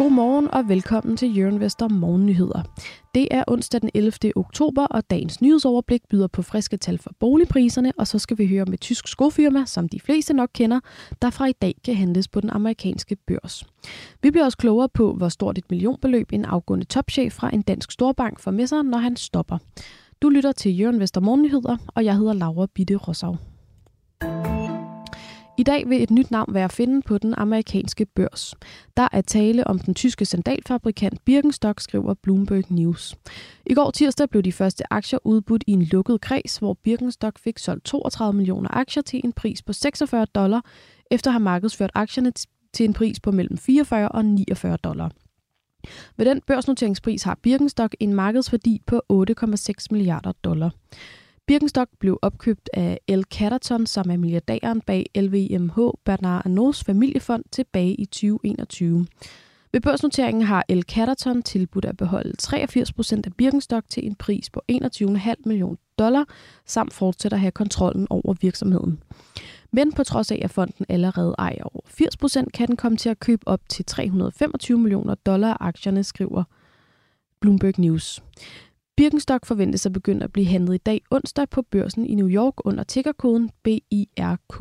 Godmorgen og velkommen til Jørgen Vester Morgennyheder. Det er onsdag den 11. oktober, og dagens nyhedsoverblik byder på friske tal for boligpriserne, og så skal vi høre med tysk skofirma, som de fleste nok kender, der fra i dag kan handles på den amerikanske børs. Vi bliver også klogere på, hvor stort et millionbeløb en afgående topchef fra en dansk storbank får med sig, når han stopper. Du lytter til Jørgen Vester Morgennyheder, og jeg hedder Laura Bitte Rosau. I dag vil et nyt navn være at finde på den amerikanske børs. Der er tale om den tyske sandalfabrikant Birkenstock, skriver Bloomberg News. I går tirsdag blev de første aktier udbudt i en lukket kreds, hvor Birkenstock fik solgt 32 millioner aktier til en pris på 46 dollar, efter at have markedsført aktierne til en pris på mellem 44 og 49 dollar. Ved den børsnoteringspris har Birkenstock en markedsværdi på 8,6 milliarder dollar. Birkenstock blev opkøbt af L. Catterton, som er milliardæren bag LVMH Bernard Arnaults familiefond tilbage i 2021. Ved børsnoteringen har El Catterton tilbudt at beholde 83% af Birkenstock til en pris på 21,5 millioner dollar, samt fortsætter at have kontrollen over virksomheden. Men på trods af, at fonden allerede ejer over 80%, kan den komme til at købe op til 325 millioner dollar af aktierne, skriver Bloomberg News. Birkenstock forventes at begynde at blive handlet i dag onsdag på børsen i New York under tickerkoden BIRK.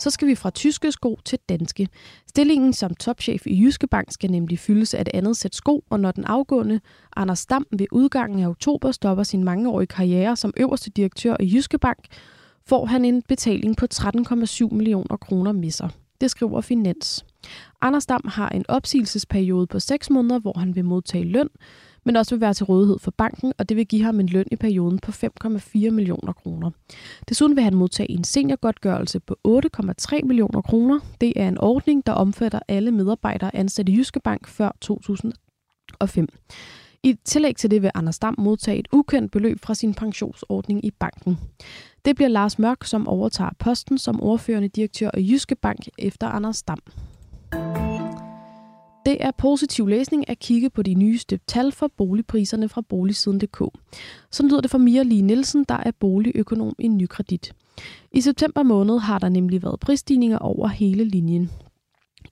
Så skal vi fra tyske sko til danske. Stillingen som topchef i Jyske Bank skal nemlig fyldes af et andet sæt sko, og når den afgående Anders Dam ved udgangen af oktober stopper sin mangeårige karriere som øverste direktør i Jyske Bank, får han en betaling på 13,7 millioner kroner med sig. Det skriver Finans. Anders Dam har en opsigelsesperiode på 6 måneder, hvor han vil modtage løn, men også vil være til rådighed for banken, og det vil give ham en løn i perioden på 5,4 millioner kroner. Desuden vil han modtage en seniorgodtgørelse på 8,3 millioner kroner. Det er en ordning, der omfatter alle medarbejdere ansat i Jyske Bank før 2005. I tillæg til det vil Anders Dam modtage et ukendt beløb fra sin pensionsordning i banken. Det bliver Lars Mørk, som overtager posten som ordførende direktør i Jyske Bank efter Anders Dam. Det er positiv læsning at kigge på de nyeste tal for boligpriserne fra boligsiden.dk. Så lyder det fra Mia Lee Nielsen, der er boligøkonom i Nykredit. I september måned har der nemlig været prisstigninger over hele linjen.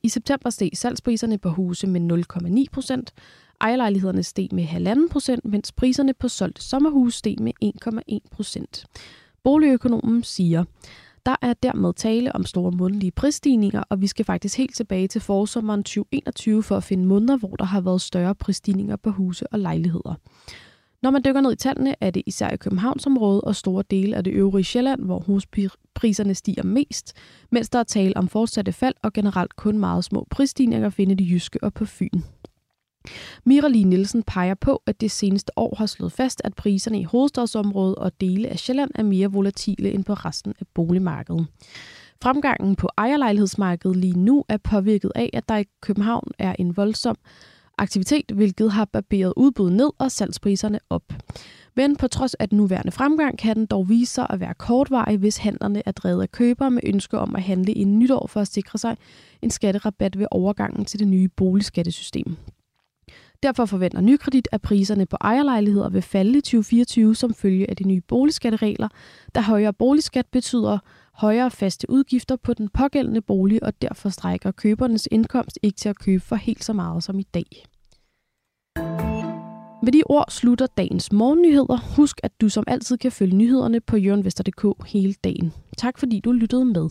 I september steg salgspriserne på huse med 0,9 procent, ejerlejlighederne steg med 1,5 procent, mens priserne på solgte sommerhuse steg med 1,1 procent. Boligøkonomen siger, der er dermed tale om store månedlige prisstigninger, og vi skal faktisk helt tilbage til forsommeren 2021 for at finde måneder, hvor der har været større prisstigninger på huse og lejligheder. Når man dykker ned i tallene, er det især i Københavnsområdet og store dele af det øvrige Sjælland, hvor huspriserne stiger mest, mens der er tale om fortsatte fald og generelt kun meget små prisstigninger finde de jyske og på Fyn. Mira Lee Nielsen peger på, at det seneste år har slået fast, at priserne i hovedstadsområdet og dele af Sjælland er mere volatile end på resten af boligmarkedet. Fremgangen på ejerlejlighedsmarkedet lige nu er påvirket af, at der i København er en voldsom aktivitet, hvilket har barberet udbuddet ned og salgspriserne op. Men på trods af den nuværende fremgang, kan den dog vise sig at være kortvarig, hvis handlerne er drevet af købere med ønske om at handle i nytår for at sikre sig en skatterabat ved overgangen til det nye boligskattesystem. Derfor forventer Nykredit, at priserne på ejerlejligheder vil falde i 2024 som følge af de nye boligskatteregler, da højere boligskat betyder højere faste udgifter på den pågældende bolig, og derfor strækker købernes indkomst ikke til at købe for helt så meget som i dag. Med de ord slutter dagens morgennyheder. Husk, at du som altid kan følge nyhederne på jørnvester.dk hele dagen. Tak fordi du lyttede med.